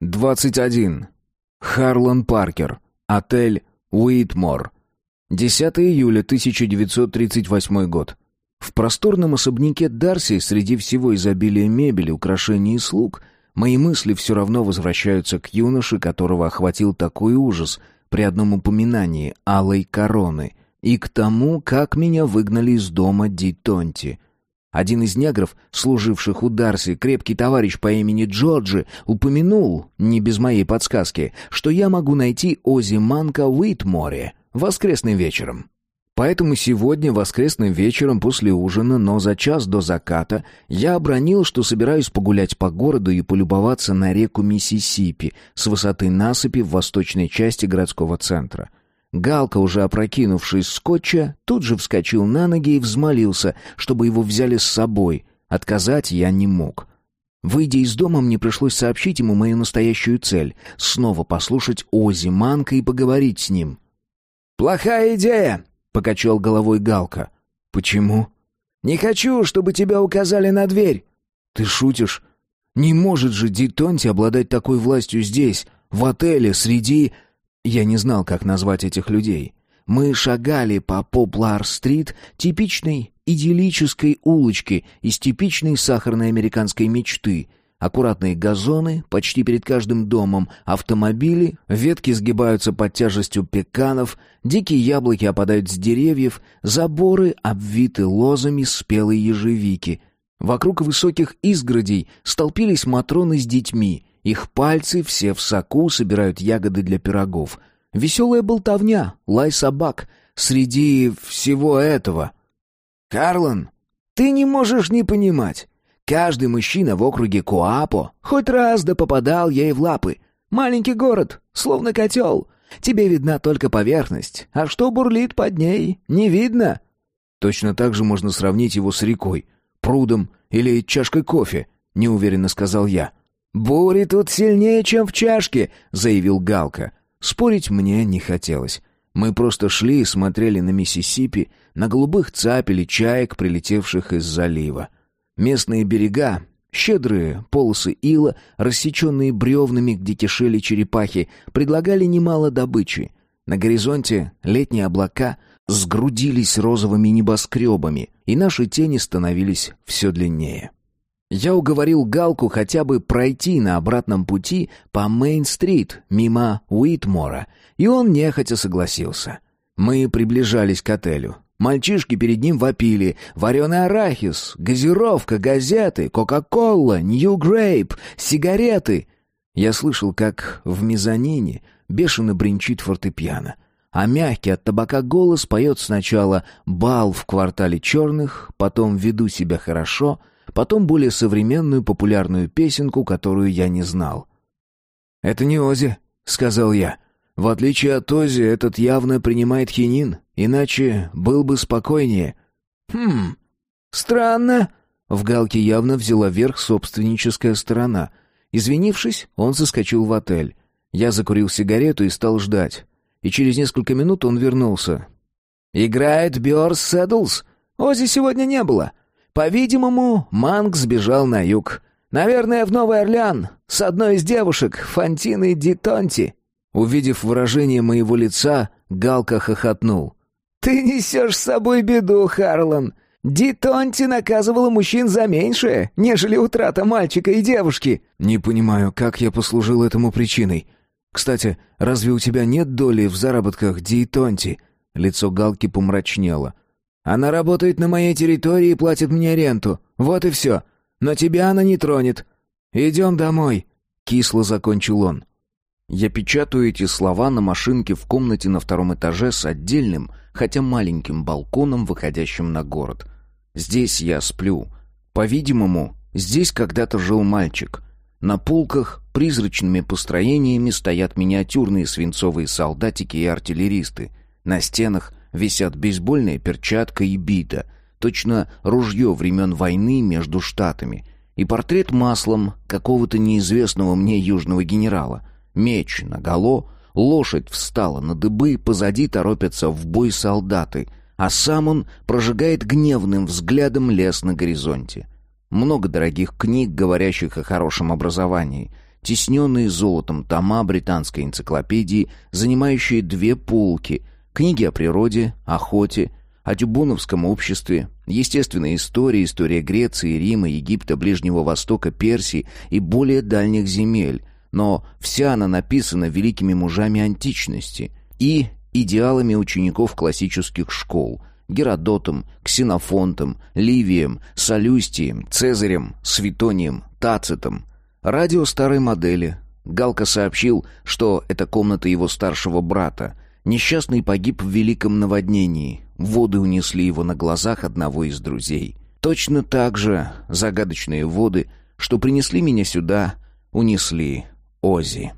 21. Харлан Паркер. Отель Уитмор. 10 июля 1938 год. В просторном особняке Дарси, среди всего изобилия мебели, украшений и слуг, мои мысли все равно возвращаются к юноше, которого охватил такой ужас при одном упоминании алой короны, и к тому, как меня выгнали из дома Ди Тонти. Один из негров, служивших у Дарси, крепкий товарищ по имени Джорджи, упомянул, не без моей подсказки, что я могу найти Ози Манка Уитморе воскресным вечером. Поэтому сегодня, воскресным вечером после ужина, но за час до заката, я обронил, что собираюсь погулять по городу и полюбоваться на реку Миссисипи с высоты насыпи в восточной части городского центра. Галка, уже опрокинувшись скотча, тут же вскочил на ноги и взмолился, чтобы его взяли с собой. Отказать я не мог. Выйдя из дома, мне пришлось сообщить ему мою настоящую цель — снова послушать Ози Манка и поговорить с ним. «Плохая идея!» — покачал головой Галка. «Почему?» «Не хочу, чтобы тебя указали на дверь». «Ты шутишь? Не может же Ди Тонти обладать такой властью здесь, в отеле, среди...» Я не знал, как назвать этих людей. Мы шагали по Поплар-стрит, типичной идиллической улочке из типичной сахарной американской мечты. Аккуратные газоны, почти перед каждым домом, автомобили, ветки сгибаются под тяжестью пеканов, дикие яблоки опадают с деревьев, заборы обвиты лозами спелой ежевики. Вокруг высоких изгородей столпились матроны с детьми — их пальцы все в соку собирают ягоды для пирогов. Веселая болтовня, лай собак. Среди всего этого... «Карлон, ты не можешь не понимать. Каждый мужчина в округе Куапо хоть раз да попадал ей в лапы. Маленький город, словно котел. Тебе видна только поверхность, а что бурлит под ней, не видно». «Точно так же можно сравнить его с рекой, прудом или чашкой кофе», — неуверенно сказал я. «Бури тут сильнее, чем в чашке», — заявил Галка. Спорить мне не хотелось. Мы просто шли и смотрели на Миссисипи, на голубых цапель и чаек, прилетевших из залива. Местные берега, щедрые полосы ила, рассеченные бревнами, где кишели черепахи, предлагали немало добычи. На горизонте летние облака сгрудились розовыми небоскребами, и наши тени становились все длиннее. Я уговорил Галку хотя бы пройти на обратном пути по Мейн-стрит, мимо Уитмора, и он нехотя согласился. Мы приближались к отелю. Мальчишки перед ним вопили «Вареный арахис», «Газировка», «Газеты», «Кока-кола», «Нью Грейп», «Сигареты». Я слышал, как в мезонине бешено бренчит фортепиано, а мягкий от табака голос поет сначала «Бал в квартале черных», потом «Веду себя хорошо», потом более современную популярную песенку, которую я не знал. «Это не Ози», — сказал я. «В отличие от Ози, этот явно принимает хинин, иначе был бы спокойнее». «Хм, странно». В Галке явно взяла верх собственническая сторона. Извинившись, он заскочил в отель. Я закурил сигарету и стал ждать. И через несколько минут он вернулся. «Играет Бёрс Сэддлс? Ози сегодня не было. По-видимому, Манг сбежал на юг. Наверное, в Новый Орлеан, с одной из девушек, Фантиной Ди Тонти. Увидев выражение моего лица, Галка хохотнул. «Ты несешь с собой беду, Харлан. Ди Тонти наказывала мужчин за меньшее, нежели утрата мальчика и девушки». «Не понимаю, как я послужил этому причиной. Кстати, разве у тебя нет доли в заработках Ди Тонти?» Лицо Галки помрачнело. Она работает на моей территории и платит мне ренту. Вот и все. Но тебя она не тронет. Идем домой». Кисло закончил он. Я печатаю эти слова на машинке в комнате на втором этаже с отдельным, хотя маленьким балконом, выходящим на город. Здесь я сплю. По-видимому, здесь когда-то жил мальчик. На полках призрачными построениями стоят миниатюрные свинцовые солдатики и артиллеристы. На стенах висят бейсбольная перчатка и бита, точно ружье времен войны между штатами, и портрет маслом какого-то неизвестного мне южного генерала. Меч наголо, лошадь встала на дыбы, позади торопятся в бой солдаты, а сам он прожигает гневным взглядом лес на горизонте. Много дорогих книг, говорящих о хорошем образовании. тесненные золотом тома британской энциклопедии, занимающие две полки, книги о природе, охоте, о тюбуновском обществе, естественной истории, история Греции, Рима, Египта, Ближнего Востока, Персии и более дальних земель, но вся она написана великими мужами античности и идеалами учеников классических школ – Геродотом, Ксенофонтом, Ливием, Солюстием, Цезарем, Светонием, Тацитом. Радио старой модели. Галка сообщил, что это комната его старшего брата. Несчастный погиб в великом наводнении. Воды унесли его на глазах одного из друзей. Точно так же загадочные воды, что принесли меня сюда, унесли Ози.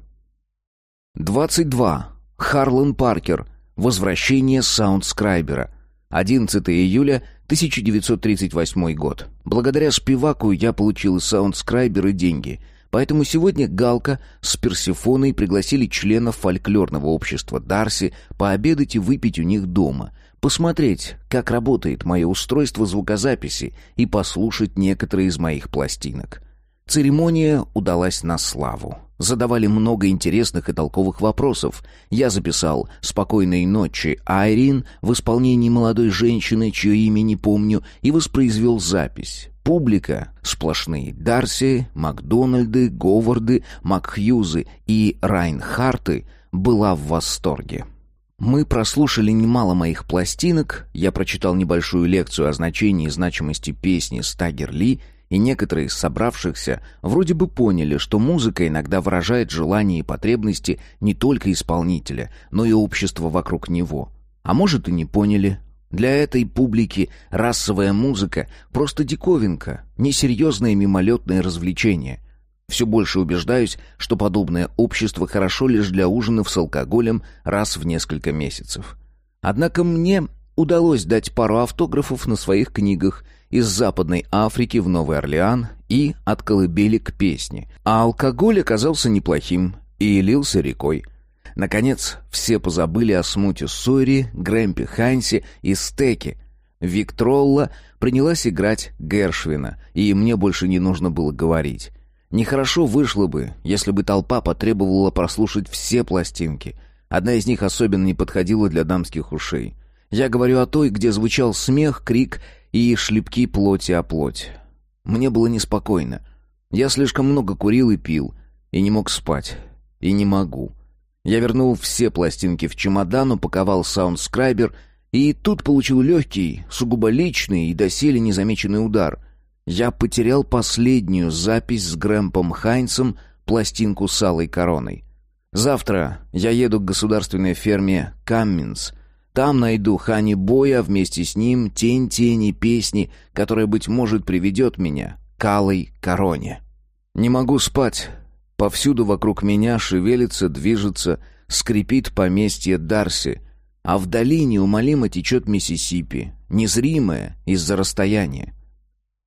22. Харлан Паркер. Возвращение саундскрайбера. 11 июля 1938 год. Благодаря Спиваку я получил и саундскрайбер, и деньги. Поэтому сегодня Галка с Персифоной пригласили членов фольклорного общества Дарси пообедать и выпить у них дома, посмотреть, как работает мое устройство звукозаписи и послушать некоторые из моих пластинок. Церемония удалась на славу. Задавали много интересных и толковых вопросов. Я записал «Спокойной ночи, Айрин» в исполнении молодой женщины, чье имя не помню, и воспроизвел запись. Публика — сплошные Дарси, Макдональды, Говарды, Макхьюзы и Райнхарты — была в восторге. Мы прослушали немало моих пластинок, я прочитал небольшую лекцию о значении и значимости песни Стагер Ли — и некоторые из собравшихся вроде бы поняли, что музыка иногда выражает желания и потребности не только исполнителя, но и общества вокруг него. А может и не поняли. Для этой публики расовая музыка — просто диковинка, несерьезное мимолетное развлечение. Все больше убеждаюсь, что подобное общество хорошо лишь для ужинов с алкоголем раз в несколько месяцев. Однако мне удалось дать пару автографов на своих книгах — из Западной Африки в Новый Орлеан и от колыбели к песне. А алкоголь оказался неплохим и лился рекой. Наконец, все позабыли о смуте Сойри, Грэмпе Хайнсе и Стеке. Виктролла принялась играть Гершвина, и мне больше не нужно было говорить. Нехорошо вышло бы, если бы толпа потребовала прослушать все пластинки. Одна из них особенно не подходила для дамских ушей. Я говорю о той, где звучал смех, крик и шлепки плоти о плоть. Мне было неспокойно. Я слишком много курил и пил, и не мог спать. И не могу. Я вернул все пластинки в чемодан, упаковал саундскрайбер, и тут получил легкий, сугубо личный и доселе незамеченный удар. Я потерял последнюю запись с Грэмпом Хайнсом, пластинку с алой короной. Завтра я еду к государственной ферме «Камминс», там найду Хани Боя, вместе с ним тень тени песни, которая, быть может, приведет меня к алой короне. Не могу спать. Повсюду вокруг меня шевелится, движется, скрипит поместье Дарси, а вдали неумолимо течет Миссисипи, незримая из-за расстояния.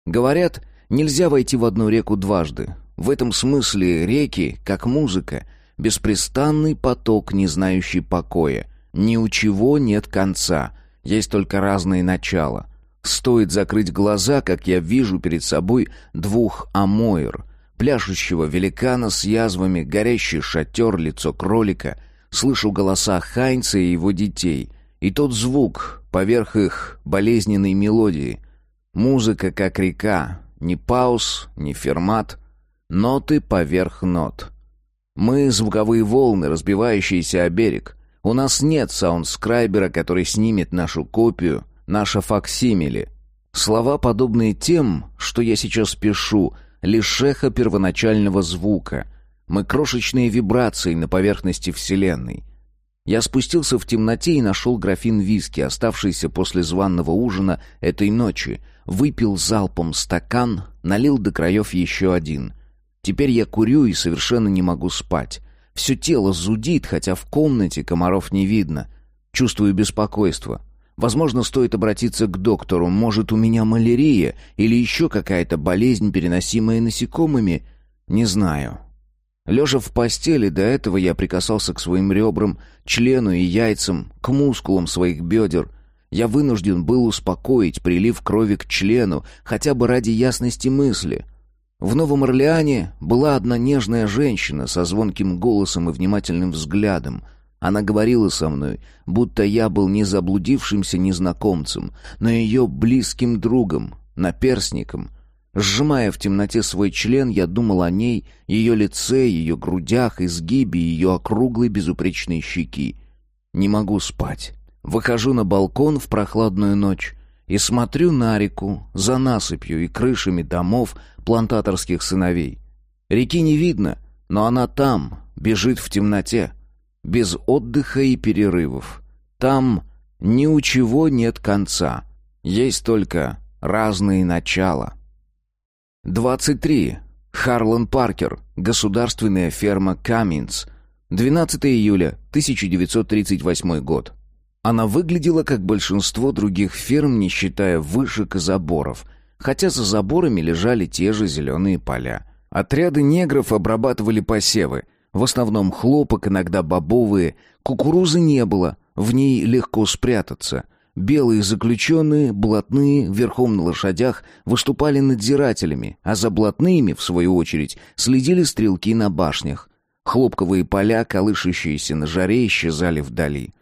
Говорят, нельзя войти в одну реку дважды. В этом смысле реки, как музыка, беспрестанный поток, не знающий покоя, ни у чего нет конца, есть только разные начала. Стоит закрыть глаза, как я вижу перед собой двух амоир, пляшущего великана с язвами, горящий шатер, лицо кролика, слышу голоса Хайнца и его детей, и тот звук поверх их болезненной мелодии. Музыка, как река, ни пауз, ни фермат, ноты поверх нот. Мы — звуковые волны, разбивающиеся о берег — у нас нет саундскрайбера, который снимет нашу копию, наше факсимиле. Слова, подобные тем, что я сейчас пишу, лишь эхо первоначального звука. Мы крошечные вибрации на поверхности Вселенной. Я спустился в темноте и нашел графин виски, оставшийся после званного ужина этой ночи, выпил залпом стакан, налил до краев еще один. Теперь я курю и совершенно не могу спать. Все тело зудит, хотя в комнате комаров не видно. Чувствую беспокойство. Возможно, стоит обратиться к доктору. Может, у меня малярия или еще какая-то болезнь, переносимая насекомыми? Не знаю. Лежа в постели, до этого я прикасался к своим ребрам, члену и яйцам, к мускулам своих бедер. Я вынужден был успокоить прилив крови к члену, хотя бы ради ясности мысли. В Новом Орлеане была одна нежная женщина со звонким голосом и внимательным взглядом. Она говорила со мной, будто я был не заблудившимся незнакомцем, но ее близким другом, наперсником. Сжимая в темноте свой член, я думал о ней, ее лице, ее грудях, изгибе ее округлой безупречной щеки. Не могу спать. Выхожу на балкон в прохладную ночь и смотрю на реку, за насыпью и крышами домов плантаторских сыновей. Реки не видно, но она там, бежит в темноте, без отдыха и перерывов. Там ни у чего нет конца, есть только разные начала. 23. Харлан Паркер. Государственная ферма Каминс. 12 июля 1938 год. Она выглядела как большинство других ферм, не считая вышек и заборов, хотя за заборами лежали те же зеленые поля. Отряды негров обрабатывали посевы, в основном хлопок, иногда бобовые, кукурузы не было, в ней легко спрятаться. Белые заключенные, блатные, верхом на лошадях, выступали надзирателями, а за блатными, в свою очередь, следили стрелки на башнях. Хлопковые поля, колышущиеся на жаре, исчезали вдали.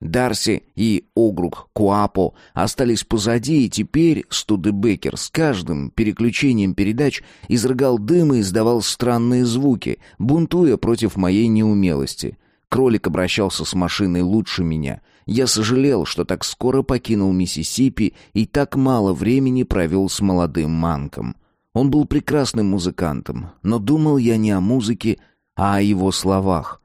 Дарси и Огрук Куапо остались позади, и теперь Студебекер с каждым переключением передач изрыгал дым и издавал странные звуки, бунтуя против моей неумелости. Кролик обращался с машиной лучше меня. Я сожалел, что так скоро покинул Миссисипи и так мало времени провел с молодым Манком. Он был прекрасным музыкантом, но думал я не о музыке, а о его словах.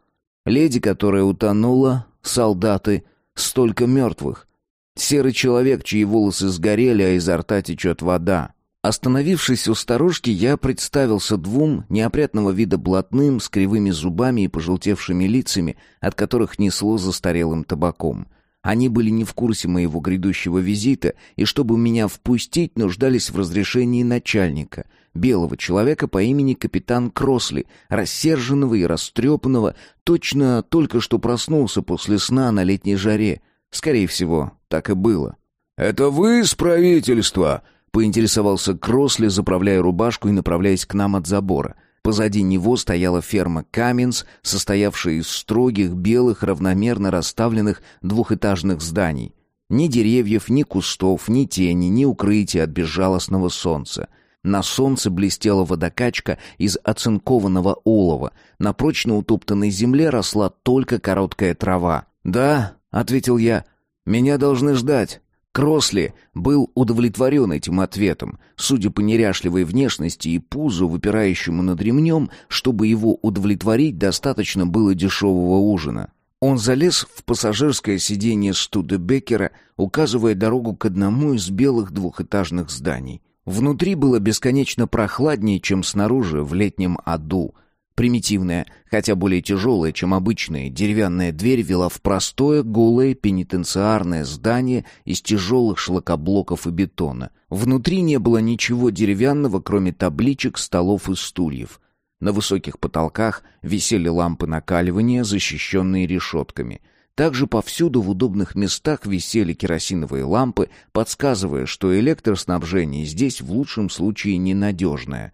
Леди, которая утонула, солдаты, столько мертвых. Серый человек, чьи волосы сгорели, а изо рта течет вода. Остановившись у сторожки, я представился двум неопрятного вида блатным с кривыми зубами и пожелтевшими лицами, от которых несло застарелым табаком. Они были не в курсе моего грядущего визита, и чтобы меня впустить, нуждались в разрешении начальника — белого человека по имени капитан Кросли, рассерженного и растрепанного, точно только что проснулся после сна на летней жаре. Скорее всего, так и было. «Это вы из правительства?» — поинтересовался Кросли, заправляя рубашку и направляясь к нам от забора. Позади него стояла ферма Каменс, состоявшая из строгих, белых, равномерно расставленных двухэтажных зданий. Ни деревьев, ни кустов, ни тени, ни укрытия от безжалостного солнца — на солнце блестела водокачка из оцинкованного олова. На прочно утоптанной земле росла только короткая трава. «Да», — ответил я, — «меня должны ждать». Кросли был удовлетворен этим ответом. Судя по неряшливой внешности и пузу, выпирающему над ремнем, чтобы его удовлетворить, достаточно было дешевого ужина. Он залез в пассажирское сиденье Студебекера, указывая дорогу к одному из белых двухэтажных зданий — Внутри было бесконечно прохладнее, чем снаружи в летнем аду. Примитивная, хотя более тяжелая, чем обычная, деревянная дверь вела в простое, голое пенитенциарное здание из тяжелых шлакоблоков и бетона. Внутри не было ничего деревянного, кроме табличек, столов и стульев. На высоких потолках висели лампы накаливания, защищенные решетками — также повсюду в удобных местах висели керосиновые лампы, подсказывая, что электроснабжение здесь в лучшем случае ненадежное.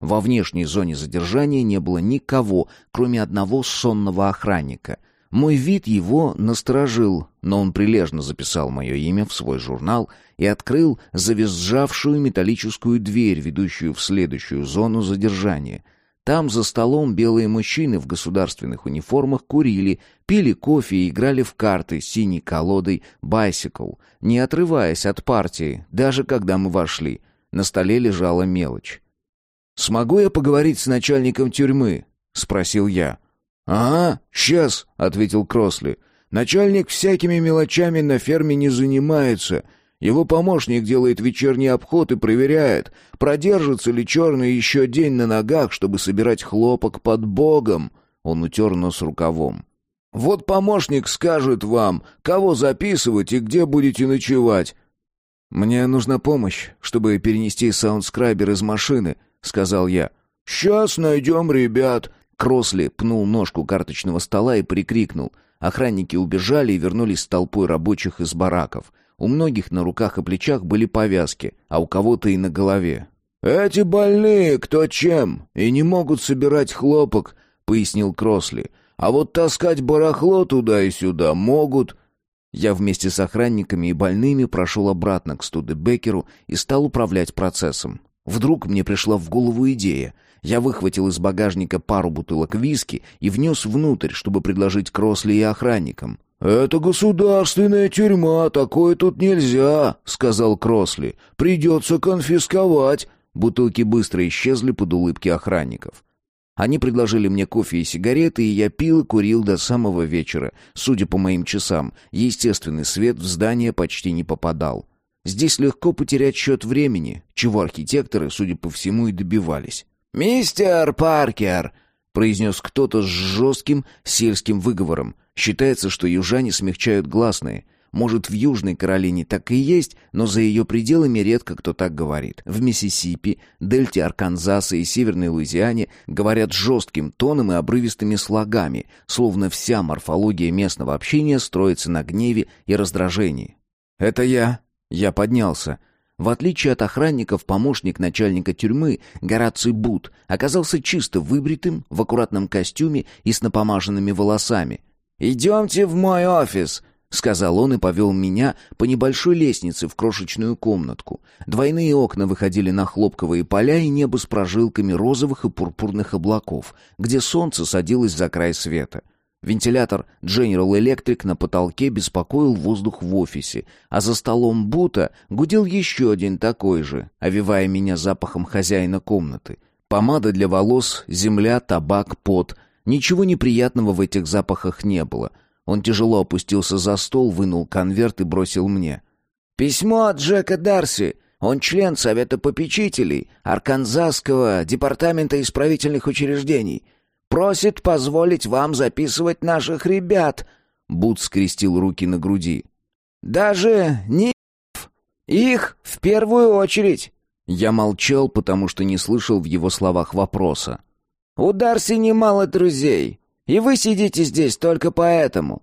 Во внешней зоне задержания не было никого, кроме одного сонного охранника. Мой вид его насторожил, но он прилежно записал мое имя в свой журнал и открыл завизжавшую металлическую дверь, ведущую в следующую зону задержания — там за столом белые мужчины в государственных униформах курили, пили кофе и играли в карты с синей колодой «Байсикл», не отрываясь от партии, даже когда мы вошли. На столе лежала мелочь. «Смогу я поговорить с начальником тюрьмы?» — спросил я. «Ага, сейчас», — ответил Кросли. «Начальник всякими мелочами на ферме не занимается». Его помощник делает вечерний обход и проверяет, продержится ли черный еще день на ногах, чтобы собирать хлопок под богом. Он утер нос рукавом. Вот помощник скажет вам, кого записывать и где будете ночевать. Мне нужна помощь, чтобы перенести саундскрайбер из машины, сказал я. Сейчас найдем ребят. Кросли пнул ножку карточного стола и прикрикнул. Охранники убежали и вернулись с толпой рабочих из бараков. У многих на руках и плечах были повязки, а у кого-то и на голове. «Эти больные кто чем, и не могут собирать хлопок», — пояснил Кросли. «А вот таскать барахло туда и сюда могут». Я вместе с охранниками и больными прошел обратно к Студебекеру и стал управлять процессом. Вдруг мне пришла в голову идея. Я выхватил из багажника пару бутылок виски и внес внутрь, чтобы предложить Кросли и охранникам. «Это государственная тюрьма, такое тут нельзя», — сказал Кросли. «Придется конфисковать». Бутылки быстро исчезли под улыбки охранников. Они предложили мне кофе и сигареты, и я пил и курил до самого вечера. Судя по моим часам, естественный свет в здание почти не попадал. Здесь легко потерять счет времени, чего архитекторы, судя по всему, и добивались. «Мистер Паркер!» — произнес кто-то с жестким сельским выговором. Считается, что южане смягчают гласные. Может, в Южной Каролине так и есть, но за ее пределами редко кто так говорит. В Миссисипи, дельте Арканзаса и Северной Луизиане говорят жестким тоном и обрывистыми слогами, словно вся морфология местного общения строится на гневе и раздражении. «Это я», я поднялся. В отличие от охранников, помощник начальника тюрьмы, Гораций Бут, оказался чисто выбритым, в аккуратном костюме и с напомаженными волосами. «Идемте в мой офис», — сказал он и повел меня по небольшой лестнице в крошечную комнатку. Двойные окна выходили на хлопковые поля и небо с прожилками розовых и пурпурных облаков, где солнце садилось за край света. Вентилятор General Electric на потолке беспокоил воздух в офисе, а за столом Бута гудел еще один такой же, овивая меня запахом хозяина комнаты. Помада для волос, земля, табак, пот. Ничего неприятного в этих запахах не было. Он тяжело опустился за стол, вынул конверт и бросил мне. «Письмо от Джека Дарси. Он член Совета попечителей Арканзасского департамента исправительных учреждений». Просит позволить вам записывать наших ребят». Бут скрестил руки на груди. «Даже не их в первую очередь». Я молчал, потому что не слышал в его словах вопроса. «У Дарси немало друзей, и вы сидите здесь только поэтому.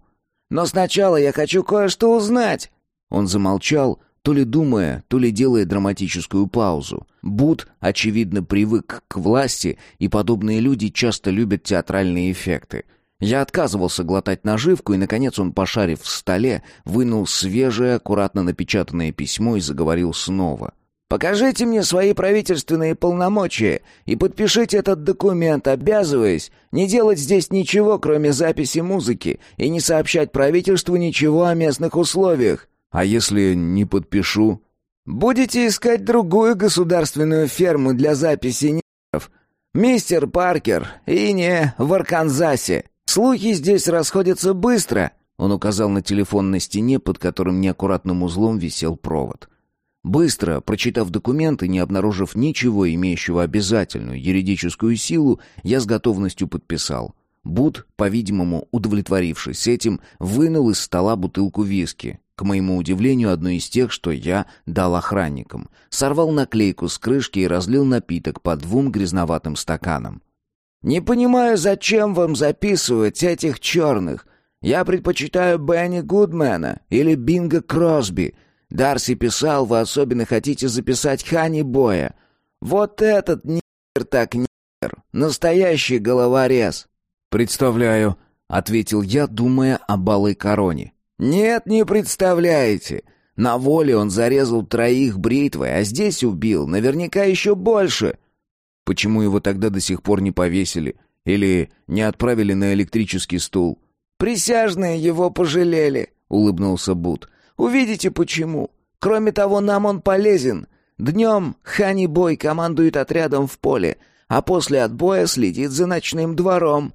Но сначала я хочу кое-что узнать». Он замолчал, то ли думая, то ли делая драматическую паузу. Буд, очевидно, привык к власти, и подобные люди часто любят театральные эффекты. Я отказывался глотать наживку, и, наконец, он, пошарив в столе, вынул свежее, аккуратно напечатанное письмо и заговорил снова. «Покажите мне свои правительственные полномочия и подпишите этот документ, обязываясь не делать здесь ничего, кроме записи музыки, и не сообщать правительству ничего о местных условиях. А если не подпишу? Будете искать другую государственную ферму для записи нервов. Мистер Паркер, и не в Арканзасе. Слухи здесь расходятся быстро. Он указал на телефон на стене, под которым неаккуратным узлом висел провод. Быстро, прочитав документы, не обнаружив ничего имеющего обязательную юридическую силу, я с готовностью подписал. Буд, по-видимому, удовлетворившись этим, вынул из стола бутылку виски. К моему удивлению, одну из тех, что я дал охранникам. Сорвал наклейку с крышки и разлил напиток по двум грязноватым стаканам. «Не понимаю, зачем вам записывать этих черных? Я предпочитаю Бенни Гудмена или Бинга Кросби. Дарси писал, вы особенно хотите записать Хани Боя. Вот этот нигер так нигер, настоящий головорез». «Представляю», — ответил я, думая о балой короне. «Нет, не представляете. На воле он зарезал троих бритвой, а здесь убил, наверняка еще больше». Почему его тогда до сих пор не повесили? Или не отправили на электрический стул? «Присяжные его пожалели», — улыбнулся Бут. «Увидите, почему. Кроме того, нам он полезен. Днем Хани Бой командует отрядом в поле, а после отбоя следит за ночным двором».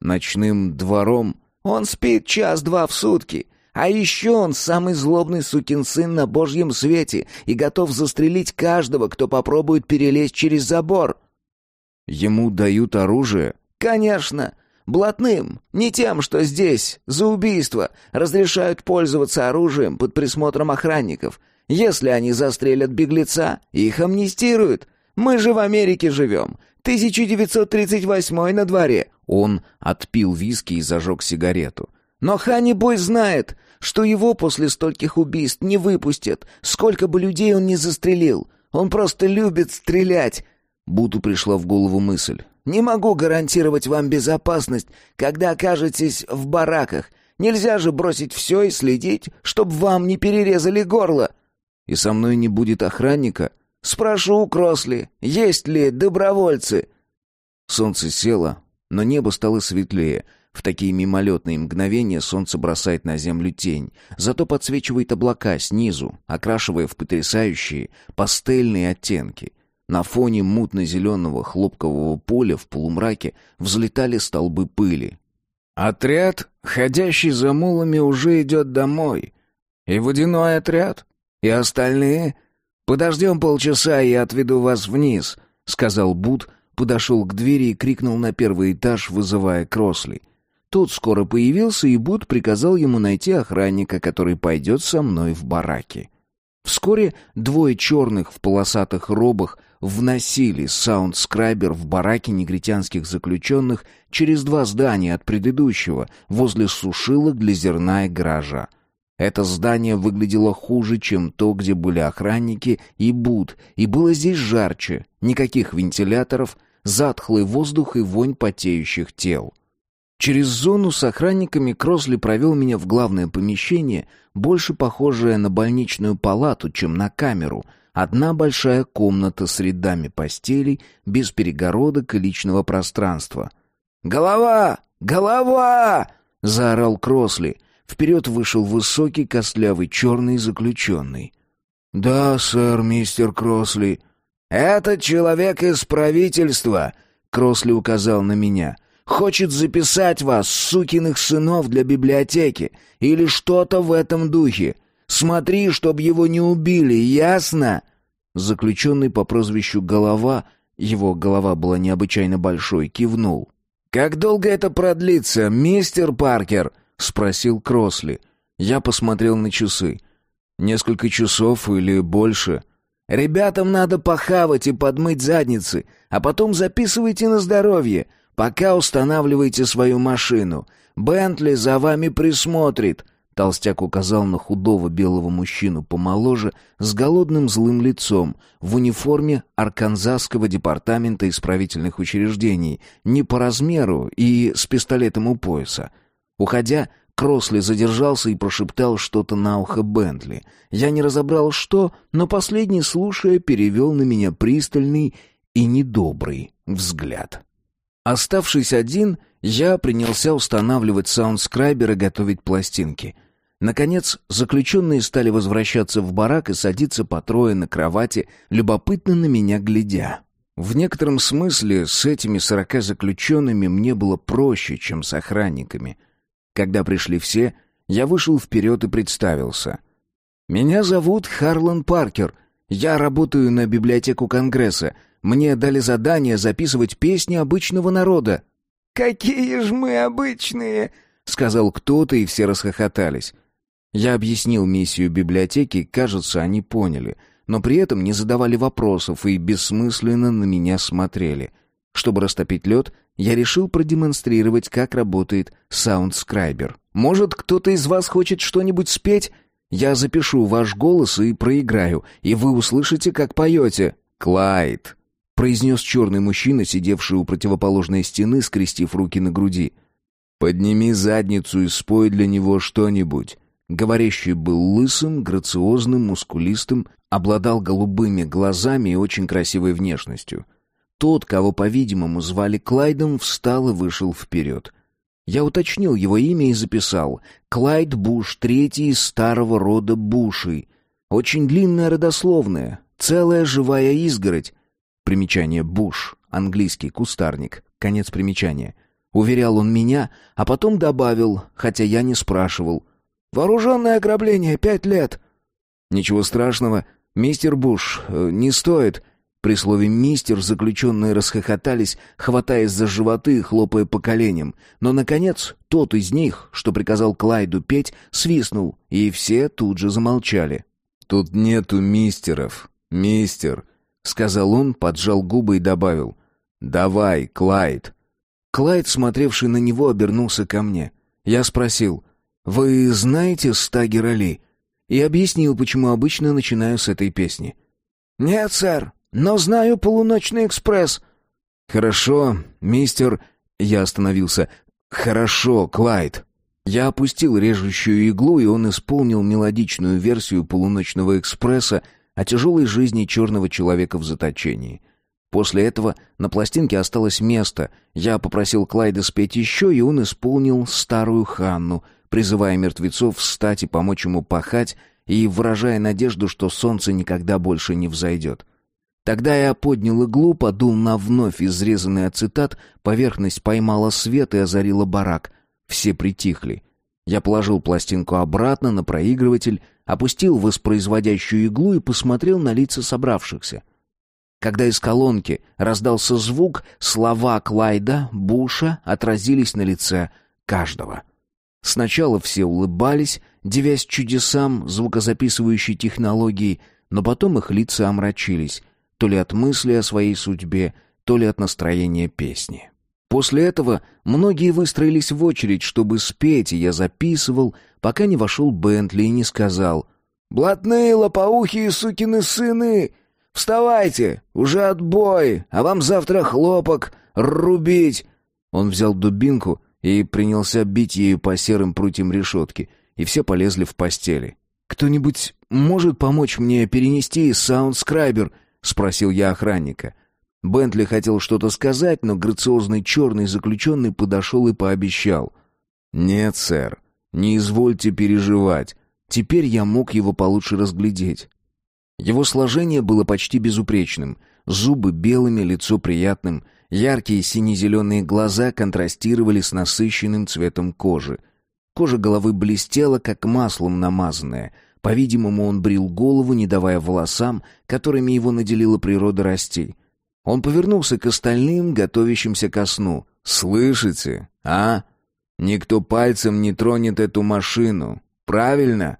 «Ночным двором?» Он спит час-два в сутки. А еще он самый злобный сукин сын на божьем свете и готов застрелить каждого, кто попробует перелезть через забор. Ему дают оружие? Конечно. Блатным, не тем, что здесь, за убийство, разрешают пользоваться оружием под присмотром охранников. Если они застрелят беглеца, их амнистируют. Мы же в Америке живем. 1938 на дворе. Он отпил виски и зажег сигарету. «Но Хани Бой знает, что его после стольких убийств не выпустят, сколько бы людей он ни застрелил. Он просто любит стрелять!» Буту пришла в голову мысль. «Не могу гарантировать вам безопасность, когда окажетесь в бараках. Нельзя же бросить все и следить, чтобы вам не перерезали горло!» «И со мной не будет охранника?» «Спрошу у Кросли, есть ли добровольцы?» Солнце село, но небо стало светлее. В такие мимолетные мгновения солнце бросает на землю тень, зато подсвечивает облака снизу, окрашивая в потрясающие пастельные оттенки. На фоне мутно-зеленого хлопкового поля в полумраке взлетали столбы пыли. «Отряд, ходящий за мулами, уже идет домой. И водяной отряд, и остальные. Подождем полчаса, и отведу вас вниз», — сказал Бут, — подошел к двери и крикнул на первый этаж, вызывая Кросли. Тот скоро появился, и Буд приказал ему найти охранника, который пойдет со мной в бараки. Вскоре двое черных в полосатых робах вносили саундскрайбер в бараки негритянских заключенных через два здания от предыдущего, возле сушилок для зерна и гаража. Это здание выглядело хуже, чем то, где были охранники и Буд, и было здесь жарче, никаких вентиляторов — затхлый воздух и вонь потеющих тел. Через зону с охранниками Кросли провел меня в главное помещение, больше похожее на больничную палату, чем на камеру. Одна большая комната с рядами постелей, без перегородок и личного пространства. «Голова! Голова!» — заорал Кросли. Вперед вышел высокий, костлявый, черный заключенный. «Да, сэр, мистер Кросли», «Этот человек из правительства», — Кросли указал на меня, — «хочет записать вас, сукиных сынов, для библиотеки или что-то в этом духе. Смотри, чтоб его не убили, ясно?» Заключенный по прозвищу Голова, его голова была необычайно большой, кивнул. «Как долго это продлится, мистер Паркер?» — спросил Кросли. Я посмотрел на часы. «Несколько часов или больше?» Ребятам надо похавать и подмыть задницы, а потом записывайте на здоровье, пока устанавливаете свою машину. Бентли за вами присмотрит». Толстяк указал на худого белого мужчину помоложе, с голодным злым лицом, в униформе Арканзасского департамента исправительных учреждений, не по размеру и с пистолетом у пояса. Уходя, Кросли задержался и прошептал что-то на ухо Бентли. Я не разобрал что, но последний, слушая, перевел на меня пристальный и недобрый взгляд. Оставшись один, я принялся устанавливать саундскрайбер и готовить пластинки. Наконец, заключенные стали возвращаться в барак и садиться по трое на кровати, любопытно на меня глядя. В некотором смысле с этими сорока заключенными мне было проще, чем с охранниками — когда пришли все, я вышел вперед и представился. «Меня зовут Харлан Паркер. Я работаю на библиотеку Конгресса. Мне дали задание записывать песни обычного народа». «Какие ж мы обычные!» — сказал кто-то, и все расхохотались. Я объяснил миссию библиотеки, кажется, они поняли, но при этом не задавали вопросов и бессмысленно на меня смотрели. Чтобы растопить лед, я решил продемонстрировать, как работает саундскрайбер. Может, кто-то из вас хочет что-нибудь спеть? Я запишу ваш голос и проиграю, и вы услышите, как поете. Клайд, произнес черный мужчина, сидевший у противоположной стены, скрестив руки на груди. Подними задницу и спой для него что-нибудь. Говорящий был лысым, грациозным, мускулистым, обладал голубыми глазами и очень красивой внешностью. Тот, кого, по-видимому, звали Клайдом, встал и вышел вперед. Я уточнил его имя и записал. Клайд Буш, третий из старого рода Бушей. Очень длинная родословная, целая живая изгородь. Примечание «Буш», английский кустарник, конец примечания. Уверял он меня, а потом добавил, хотя я не спрашивал. «Вооруженное ограбление, пять лет». «Ничего страшного, мистер Буш, э, не стоит. При слове «мистер» заключенные расхохотались, хватаясь за животы и хлопая по коленям. Но, наконец, тот из них, что приказал Клайду петь, свистнул, и все тут же замолчали. «Тут нету мистеров, мистер», — сказал он, поджал губы и добавил. «Давай, Клайд». Клайд, смотревший на него, обернулся ко мне. Я спросил, «Вы знаете Стагер Али?» И объяснил, почему обычно начинаю с этой песни. «Нет, сэр, но знаю полуночный экспресс». «Хорошо, мистер...» Я остановился. «Хорошо, Клайд». Я опустил режущую иглу, и он исполнил мелодичную версию полуночного экспресса о тяжелой жизни черного человека в заточении. После этого на пластинке осталось место. Я попросил Клайда спеть еще, и он исполнил «Старую Ханну», призывая мертвецов встать и помочь ему пахать, и выражая надежду, что солнце никогда больше не взойдет. Тогда я поднял иглу, подул на вновь изрезанный ацетат, поверхность поймала свет и озарила барак. Все притихли. Я положил пластинку обратно на проигрыватель, опустил воспроизводящую иглу и посмотрел на лица собравшихся. Когда из колонки раздался звук, слова Клайда, Буша отразились на лице каждого. Сначала все улыбались, девясь чудесам звукозаписывающей технологии, но потом их лица омрачились, то ли от мысли о своей судьбе, то ли от настроения песни. После этого многие выстроились в очередь, чтобы спеть, и я записывал, пока не вошел Бентли и не сказал «Блатные лопоухие сукины сыны! Вставайте! Уже отбой! А вам завтра хлопок рубить!» Он взял дубинку и принялся бить ею по серым прутьям решетки, и все полезли в постели. «Кто-нибудь может помочь мне перенести саундскрайбер?» — спросил я охранника. Бентли хотел что-то сказать, но грациозный черный заключенный подошел и пообещал. «Нет, сэр, не извольте переживать. Теперь я мог его получше разглядеть». Его сложение было почти безупречным. Зубы белыми, лицо приятным. Яркие сине-зеленые глаза контрастировали с насыщенным цветом кожи. Кожа головы блестела, как маслом намазанная. По-видимому, он брил голову, не давая волосам, которыми его наделила природа расти. Он повернулся к остальным, готовящимся ко сну. «Слышите, а? Никто пальцем не тронет эту машину. Правильно?»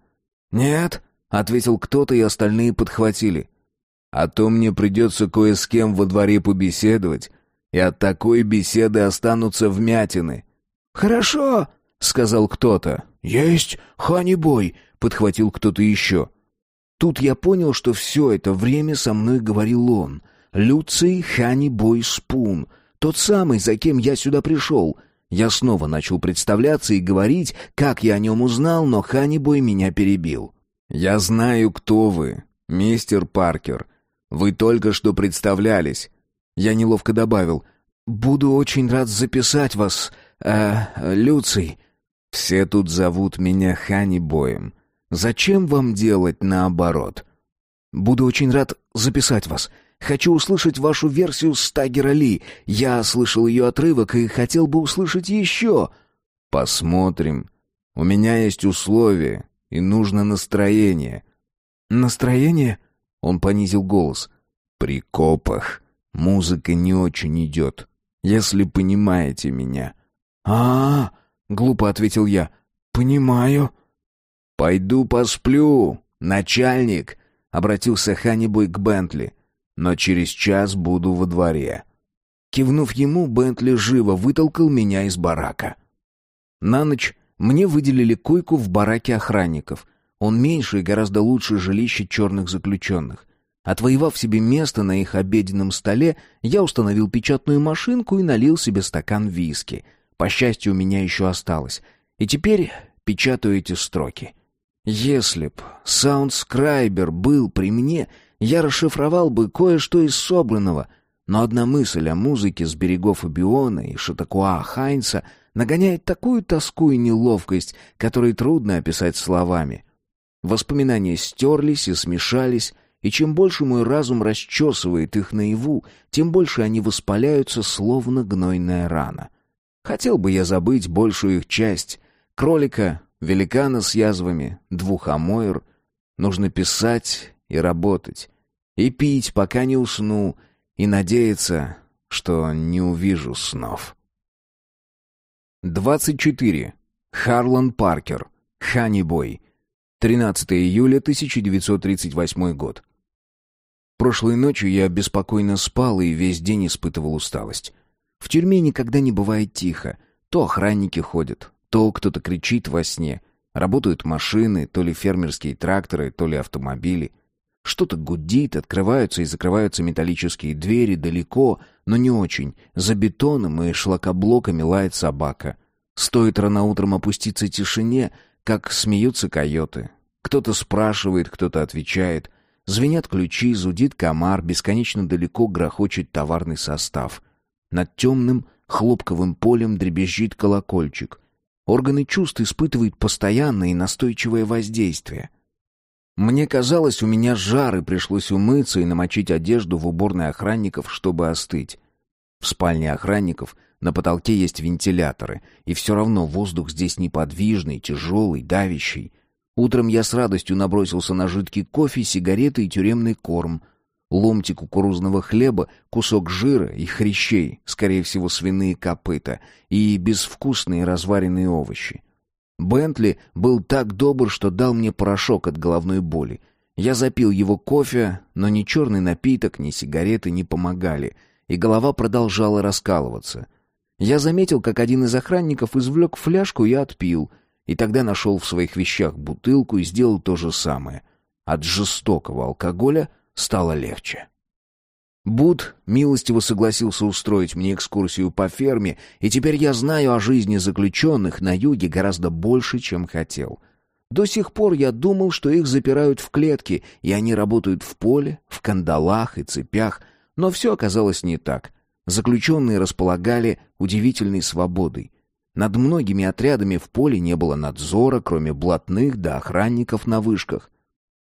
«Нет», — ответил кто-то, и остальные подхватили. «А то мне придется кое с кем во дворе побеседовать, и от такой беседы останутся вмятины». «Хорошо», — сказал кто-то. «Есть, Ханни-бой», — подхватил кто-то еще. Тут я понял, что все это время со мной говорил он. Люций Ханни-бой Спун, тот самый, за кем я сюда пришел. Я снова начал представляться и говорить, как я о нем узнал, но Ханни-бой меня перебил. «Я знаю, кто вы, мистер Паркер. Вы только что представлялись». Я неловко добавил. «Буду очень рад записать вас, э, Люций». «Все тут зовут меня Ханни-боем. Зачем вам делать наоборот?» «Буду очень рад записать вас. Хочу услышать вашу версию Стагера Ли. Я слышал ее отрывок и хотел бы услышать еще». «Посмотрим. У меня есть условия, и нужно настроение». «Настроение?» — он понизил голос. «При копах музыка не очень идет, если понимаете меня». «А-а-а!» — глупо ответил я. «Понимаю». «Пойду посплю, начальник», — обратился Ханнибой к Бентли но через час буду во дворе». Кивнув ему, Бентли живо вытолкал меня из барака. На ночь мне выделили койку в бараке охранников. Он меньше и гораздо лучше жилища черных заключенных. Отвоевав себе место на их обеденном столе, я установил печатную машинку и налил себе стакан виски. По счастью, у меня еще осталось. И теперь печатаю эти строки. Если б саундскрайбер был при мне, я расшифровал бы кое-что из собранного, но одна мысль о музыке с берегов Абиона и Шатакуа Хайнца нагоняет такую тоску и неловкость, которой трудно описать словами. Воспоминания стерлись и смешались, и чем больше мой разум расчесывает их наяву, тем больше они воспаляются, словно гнойная рана. Хотел бы я забыть большую их часть. Кролика, великана с язвами, двух амойр. Нужно писать и работать, и пить, пока не усну, и надеяться, что не увижу снов. 24. Харлан Паркер. Ханнибой. 13 июля 1938 год. Прошлой ночью я беспокойно спал и весь день испытывал усталость. В тюрьме никогда не бывает тихо. То охранники ходят, то кто-то кричит во сне. Работают машины, то ли фермерские тракторы, то ли автомобили. Что-то гудит, открываются и закрываются металлические двери далеко, но не очень. За бетоном и шлакоблоками лает собака. Стоит рано утром опуститься тишине, как смеются койоты. Кто-то спрашивает, кто-то отвечает. Звенят ключи, зудит комар, бесконечно далеко грохочет товарный состав. Над темным хлопковым полем дребезжит колокольчик. Органы чувств испытывают постоянное и настойчивое воздействие. Мне казалось, у меня жар, и пришлось умыться и намочить одежду в уборной охранников, чтобы остыть. В спальне охранников на потолке есть вентиляторы, и все равно воздух здесь неподвижный, тяжелый, давящий. Утром я с радостью набросился на жидкий кофе, сигареты и тюремный корм. Ломтик кукурузного хлеба, кусок жира и хрящей, скорее всего, свиные копыта, и безвкусные разваренные овощи. Бентли был так добр, что дал мне порошок от головной боли. Я запил его кофе, но ни черный напиток, ни сигареты не помогали, и голова продолжала раскалываться. Я заметил, как один из охранников извлек фляжку и отпил, и тогда нашел в своих вещах бутылку и сделал то же самое. От жестокого алкоголя стало легче. Буд милостиво согласился устроить мне экскурсию по ферме, и теперь я знаю о жизни заключенных на юге гораздо больше, чем хотел. До сих пор я думал, что их запирают в клетке, и они работают в поле, в кандалах и цепях, но все оказалось не так. Заключенные располагали удивительной свободой. Над многими отрядами в поле не было надзора, кроме блатных да охранников на вышках.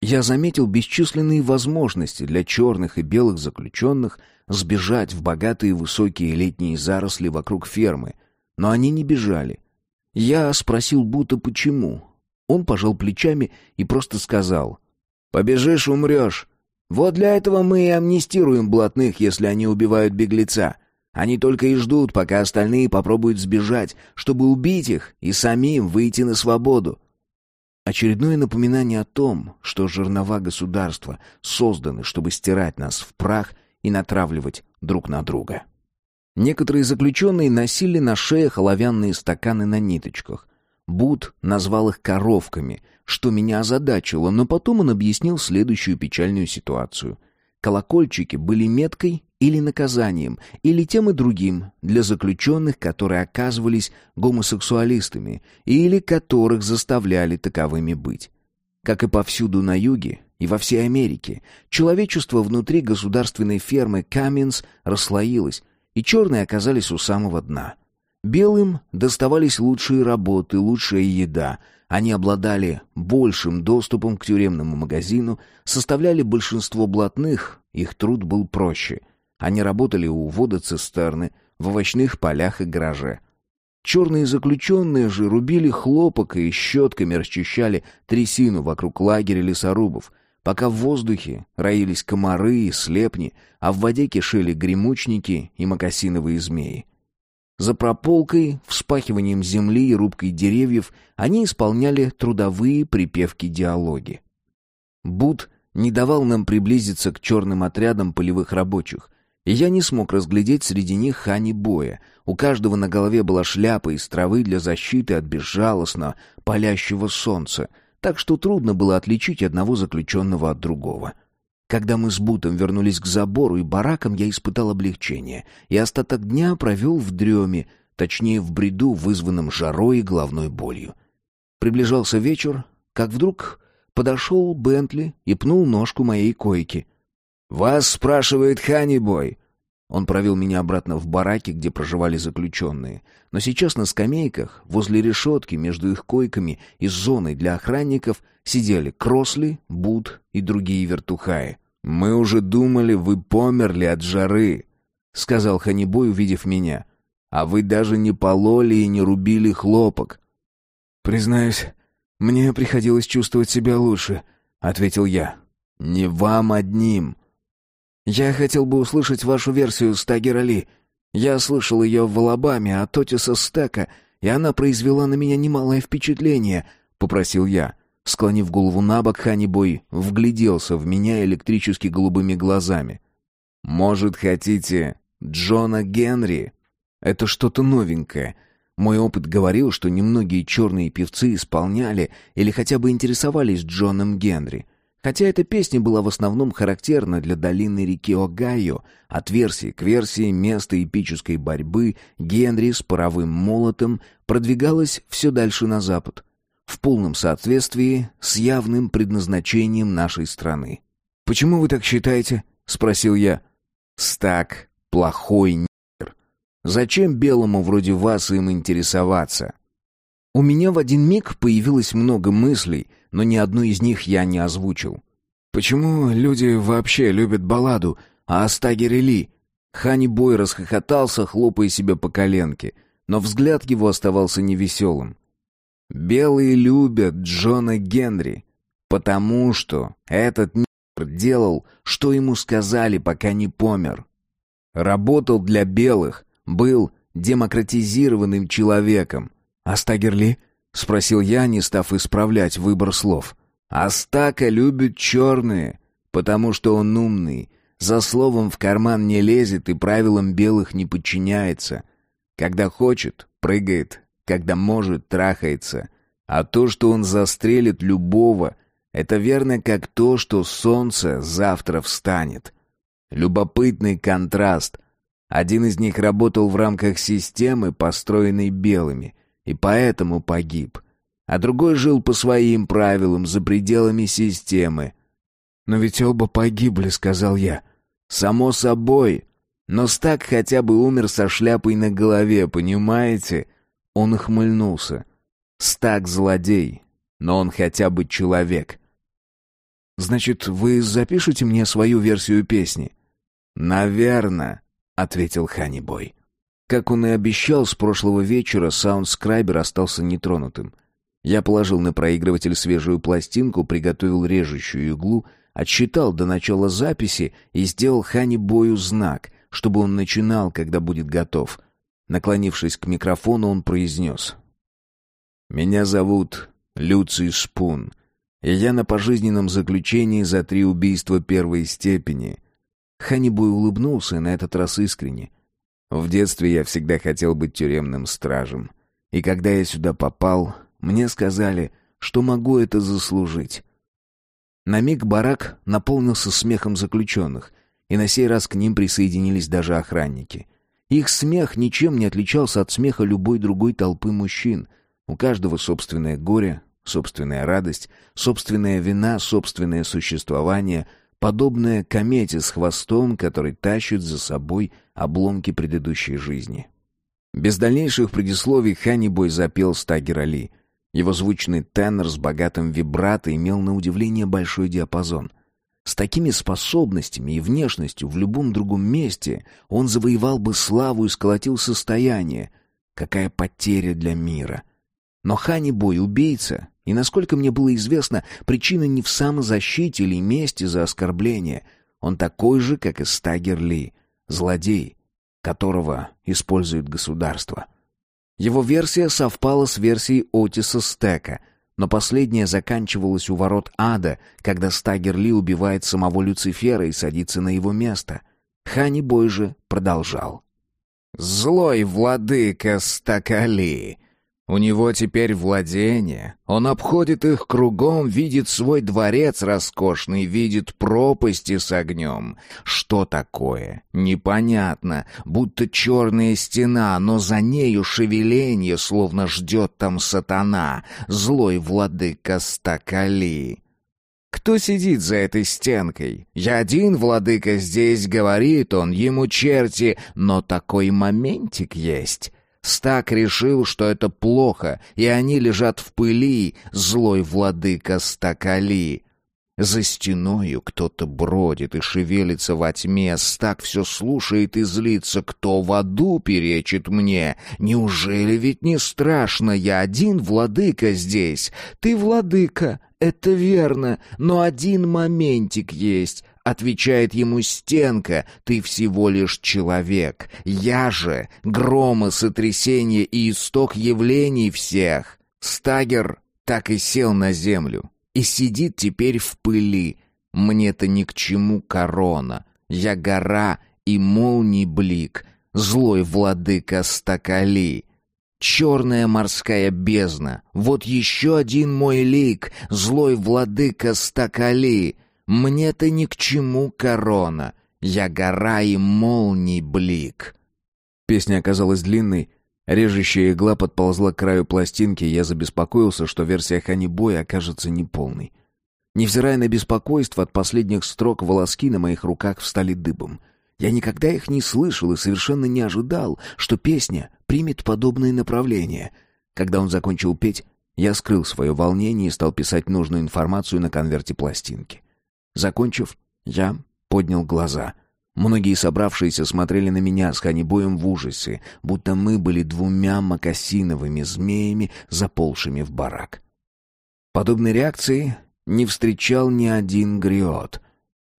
Я заметил бесчисленные возможности для черных и белых заключенных сбежать в богатые высокие летние заросли вокруг фермы, но они не бежали. Я спросил будто почему. Он пожал плечами и просто сказал, «Побежишь — умрешь. Вот для этого мы и амнистируем блатных, если они убивают беглеца. Они только и ждут, пока остальные попробуют сбежать, чтобы убить их и самим выйти на свободу. Очередное напоминание о том, что жернова государства созданы, чтобы стирать нас в прах и натравливать друг на друга. Некоторые заключенные носили на шеях оловянные стаканы на ниточках. Буд назвал их коровками, что меня озадачило, но потом он объяснил следующую печальную ситуацию. Колокольчики были меткой или наказанием, или тем и другим для заключенных, которые оказывались гомосексуалистами или которых заставляли таковыми быть. Как и повсюду на юге и во всей Америке, человечество внутри государственной фермы Каменс расслоилось, и черные оказались у самого дна. Белым доставались лучшие работы, лучшая еда. Они обладали большим доступом к тюремному магазину, составляли большинство блатных, их труд был проще – они работали у водоцистерны, в овощных полях и гараже. Черные заключенные же рубили хлопок и щетками расчищали трясину вокруг лагеря лесорубов, пока в воздухе роились комары и слепни, а в воде кишели гремучники и мокасиновые змеи. За прополкой, вспахиванием земли и рубкой деревьев они исполняли трудовые припевки-диалоги. Буд не давал нам приблизиться к черным отрядам полевых рабочих, и я не смог разглядеть среди них Хани Боя. У каждого на голове была шляпа из травы для защиты от безжалостно палящего солнца, так что трудно было отличить одного заключенного от другого. Когда мы с Бутом вернулись к забору и баракам, я испытал облегчение, и остаток дня провел в дреме, точнее в бреду, вызванном жарой и головной болью. Приближался вечер, как вдруг подошел Бентли и пнул ножку моей койки — «Вас спрашивает Ханнибой». Он провел меня обратно в бараки, где проживали заключенные. Но сейчас на скамейках, возле решетки, между их койками и зоной для охранников, сидели Кросли, Буд и другие вертухаи. «Мы уже думали, вы померли от жары», — сказал Ханибой, увидев меня. «А вы даже не пололи и не рубили хлопок». «Признаюсь, мне приходилось чувствовать себя лучше», — ответил я. «Не вам одним», «Я хотел бы услышать вашу версию, Стагер Али. Я слышал ее в Алабаме от Отиса Стека, и она произвела на меня немалое впечатление», — попросил я. Склонив голову на бок, Ханибой вгляделся в меня электрически голубыми глазами. «Может, хотите Джона Генри?» «Это что-то новенькое». Мой опыт говорил, что немногие черные певцы исполняли или хотя бы интересовались Джоном Генри. Хотя эта песня была в основном характерна для долины реки Огайо, от версии к версии место эпической борьбы Генри с паровым молотом продвигалось все дальше на запад, в полном соответствии с явным предназначением нашей страны. «Почему вы так считаете?» — спросил я. «Стак плохой нигер. Зачем белому вроде вас им интересоваться?» У меня в один миг появилось много мыслей, но ни одну из них я не озвучил. «Почему люди вообще любят балладу, а Астагер Ли?» Хани Бой расхохотался, хлопая себя по коленке, но взгляд его оставался невеселым. «Белые любят Джона Генри, потому что этот нигер делал, что ему сказали, пока не помер. Работал для белых, был демократизированным человеком, «Астагерли?» — спросил я, не став исправлять выбор слов. «Астака любит черные, потому что он умный, за словом в карман не лезет и правилам белых не подчиняется. Когда хочет, прыгает, когда может, трахается. А то, что он застрелит любого, это верно как то, что солнце завтра встанет. Любопытный контраст. Один из них работал в рамках системы, построенной белыми — и поэтому погиб. А другой жил по своим правилам за пределами системы. «Но ведь оба погибли», — сказал я. «Само собой. Но Стак хотя бы умер со шляпой на голове, понимаете?» Он ухмыльнулся. «Стак злодей, но он хотя бы человек». «Значит, вы запишете мне свою версию песни?» «Наверно», — ответил Ханибой. Как он и обещал, с прошлого вечера саундскрайбер остался нетронутым. Я положил на проигрыватель свежую пластинку, приготовил режущую иглу, отсчитал до начала записи и сделал Хани Бою знак, чтобы он начинал, когда будет готов. Наклонившись к микрофону, он произнес. «Меня зовут Люций Шпун, и я на пожизненном заключении за три убийства первой степени». Хани Бой улыбнулся, на этот раз искренне — в детстве я всегда хотел быть тюремным стражем. И когда я сюда попал, мне сказали, что могу это заслужить. На миг барак наполнился смехом заключенных, и на сей раз к ним присоединились даже охранники. Их смех ничем не отличался от смеха любой другой толпы мужчин. У каждого собственное горе, собственная радость, собственная вина, собственное существование — подобная комете с хвостом, который тащит за собой обломки предыдущей жизни. Без дальнейших предисловий Ханнибой запел Стагер Али. Его звучный тенор с богатым вибрато имел на удивление большой диапазон. С такими способностями и внешностью в любом другом месте он завоевал бы славу и сколотил состояние. Какая потеря для мира! Но Ханнибой — убийца, и, насколько мне было известно, причина не в самозащите или мести за оскорбление. Он такой же, как и Стагер Ли, злодей, которого использует государство. Его версия совпала с версией Отиса Стека, но последняя заканчивалась у ворот ада, когда Стагер Ли убивает самого Люцифера и садится на его место. Хани Бой же продолжал. «Злой владыка Стакали!» У него теперь владение. Он обходит их кругом, видит свой дворец роскошный, видит пропасти с огнем. Что такое? Непонятно. Будто черная стена, но за нею шевеление, словно ждет там сатана, злой владыка Стакали. Кто сидит за этой стенкой? Я один владыка здесь, говорит он, ему черти, но такой моментик есть. Стак решил, что это плохо, и они лежат в пыли, злой владыка Стакали. За стеною кто-то бродит и шевелится во тьме, Стак все слушает и злится, кто в аду перечит мне. Неужели ведь не страшно, я один владыка здесь? Ты владыка, это верно, но один моментик есть. Отвечает ему стенка, ты всего лишь человек. Я же грома, сотрясение и исток явлений всех. Стагер так и сел на землю и сидит теперь в пыли. Мне-то ни к чему корона. Я гора и молний блик, злой владыка Стакали. Черная морская бездна. Вот еще один мой лик, злой владыка Стакали. Мне-то ни к чему корона. Я гора и молний блик. Песня оказалась длинной. Режущая игла подползла к краю пластинки, и я забеспокоился, что версия Ханибоя окажется неполной. Невзирая на беспокойство, от последних строк волоски на моих руках встали дыбом — я никогда их не слышал и совершенно не ожидал, что песня примет подобное направление. Когда он закончил петь, я скрыл свое волнение и стал писать нужную информацию на конверте пластинки. Закончив, я поднял глаза. Многие собравшиеся смотрели на меня с ханибоем в ужасе, будто мы были двумя макасиновыми змеями, заползшими в барак. Подобной реакции не встречал ни один гриот.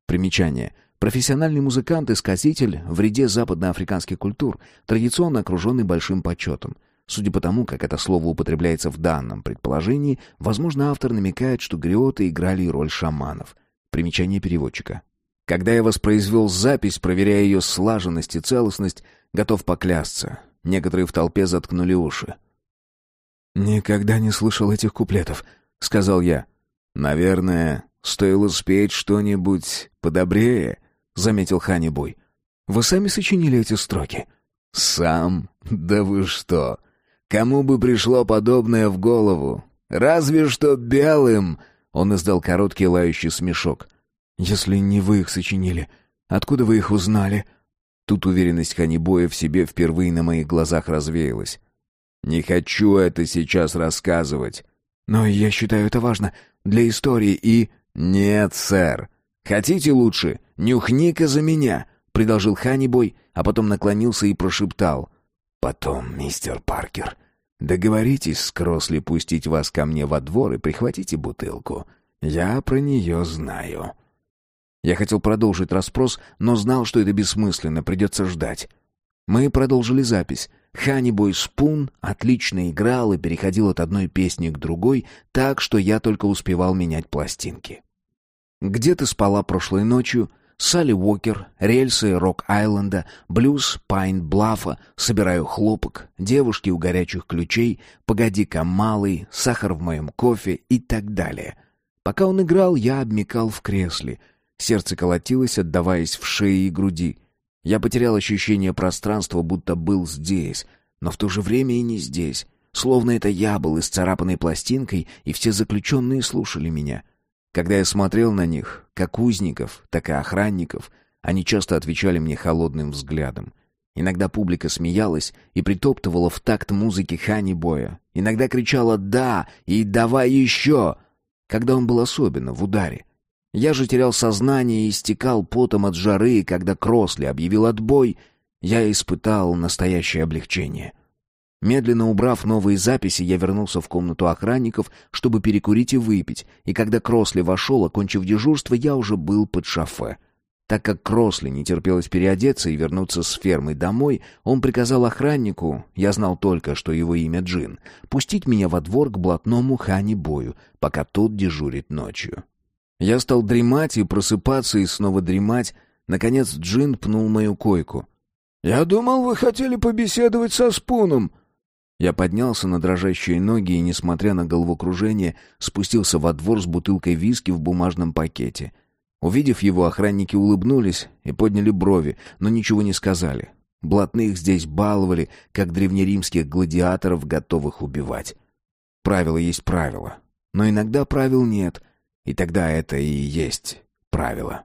Примечание — Профессиональный музыкант и сказитель в ряде западноафриканских культур, традиционно окруженный большим почетом. Судя по тому, как это слово употребляется в данном предположении, возможно, автор намекает, что гриоты играли роль шаманов. Примечание переводчика. Когда я воспроизвел запись, проверяя ее слаженность и целостность, готов поклясться. Некоторые в толпе заткнули уши. «Никогда не слышал этих куплетов», — сказал я. «Наверное, стоило спеть что-нибудь подобрее», — заметил Ханибой. «Вы сами сочинили эти строки?» «Сам? Да вы что! Кому бы пришло подобное в голову? Разве что белым!» Он издал короткий лающий смешок. «Если не вы их сочинили, откуда вы их узнали?» Тут уверенность Ханибоя в себе впервые на моих глазах развеялась. «Не хочу это сейчас рассказывать». «Но я считаю это важно для истории и...» «Нет, сэр. Хотите лучше? Нюхни-ка за меня!» — предложил Ханибой, а потом наклонился и прошептал. «Потом, мистер Паркер, договоритесь с Кросли пустить вас ко мне во двор и прихватите бутылку. Я про нее знаю». Я хотел продолжить расспрос, но знал, что это бессмысленно, придется ждать. Мы продолжили запись. Ханибой Спун отлично играл и переходил от одной песни к другой, так что я только успевал менять пластинки. «Где ты спала прошлой ночью?» Салли Уокер, рельсы Рок-Айленда, блюз Пайн-Блафа, собираю хлопок, девушки у горячих ключей, погоди-ка малый, сахар в моем кофе и так далее. Пока он играл, я обмякал в кресле. Сердце колотилось, отдаваясь в шее и груди. Я потерял ощущение пространства, будто был здесь, но в то же время и не здесь. Словно это я был исцарапанной пластинкой, и все заключенные слушали меня — когда я смотрел на них, как узников, так и охранников, они часто отвечали мне холодным взглядом. Иногда публика смеялась и притоптывала в такт музыки Хани Боя. Иногда кричала «да» и «давай еще», когда он был особенно в ударе. Я же терял сознание и истекал потом от жары, когда Кросли объявил отбой, я испытал настоящее облегчение — Медленно убрав новые записи, я вернулся в комнату охранников, чтобы перекурить и выпить, и когда Кросли вошел, окончив дежурство, я уже был под шофе. Так как Кросли не терпелось переодеться и вернуться с фермы домой, он приказал охраннику, я знал только, что его имя Джин, пустить меня во двор к блатному Хани Бою, пока тот дежурит ночью. Я стал дремать и просыпаться, и снова дремать. Наконец Джин пнул мою койку. «Я думал, вы хотели побеседовать со Спуном», я поднялся на дрожащие ноги и, несмотря на головокружение, спустился во двор с бутылкой виски в бумажном пакете. Увидев его, охранники улыбнулись и подняли брови, но ничего не сказали. Блатных здесь баловали, как древнеримских гладиаторов, готовых убивать. Правило есть правило. Но иногда правил нет, и тогда это и есть правило.